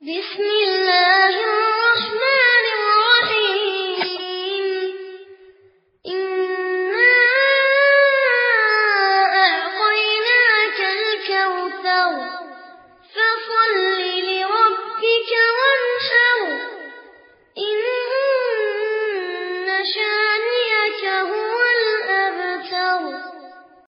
بسم الله